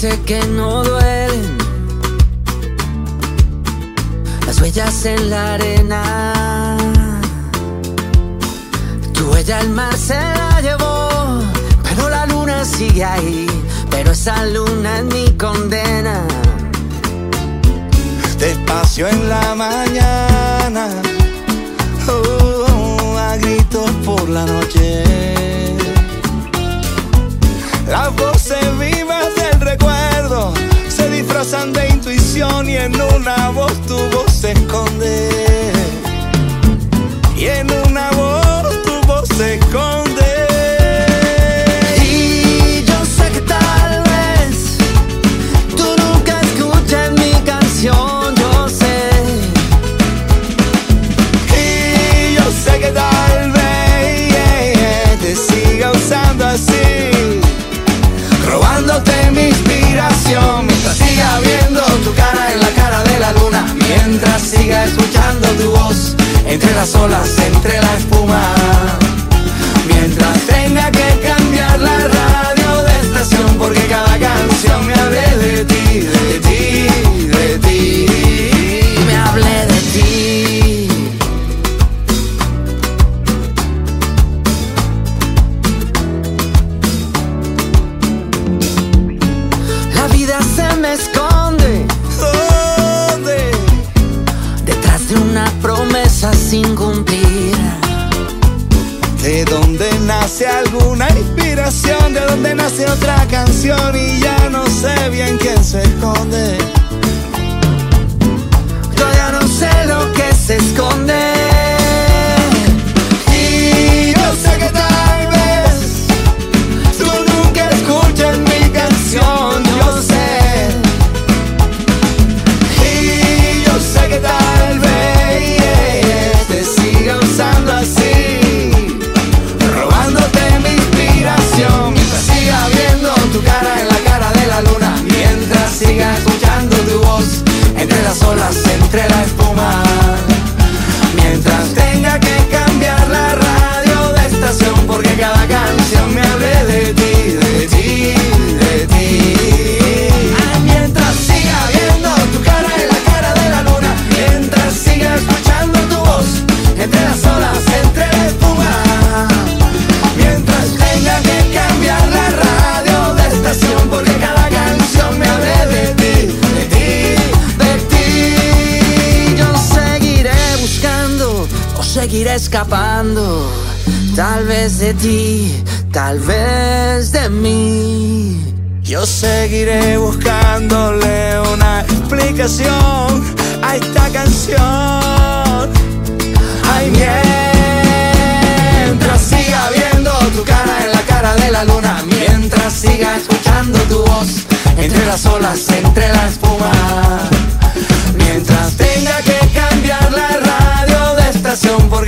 dice que no duelen las huellas en la arena. Tu huella al mar se la llevó, pero la luna sigue ahí. Pero esa luna es mi condena. Despacio en la mañana, de intuición y en una voz tu voz se esconde. Y en una voz tu voz se esconde. Entre las olas, entre la espuma. Mientras tenga que cambiar la radio de estación, porque cada canción me hable de ti, de ti, de ti. Me hablé de ti. La vida se me esconde ¿Dónde? detrás de una promesa sin cumplir. De dónde nace alguna inspiración, de dónde nace otra canción y ya no sé bien quién se esconde. Yo ya no sé lo que se esconde. Seguiré escapando. Tal vez de ti, tal vez de mí. Yo seguiré buscándole una explicación a esta canción. Ay, mientras siga viendo tu cara en la cara de la luna, mientras siga escuchando tu voz entre las olas, entre la espuma tentación porque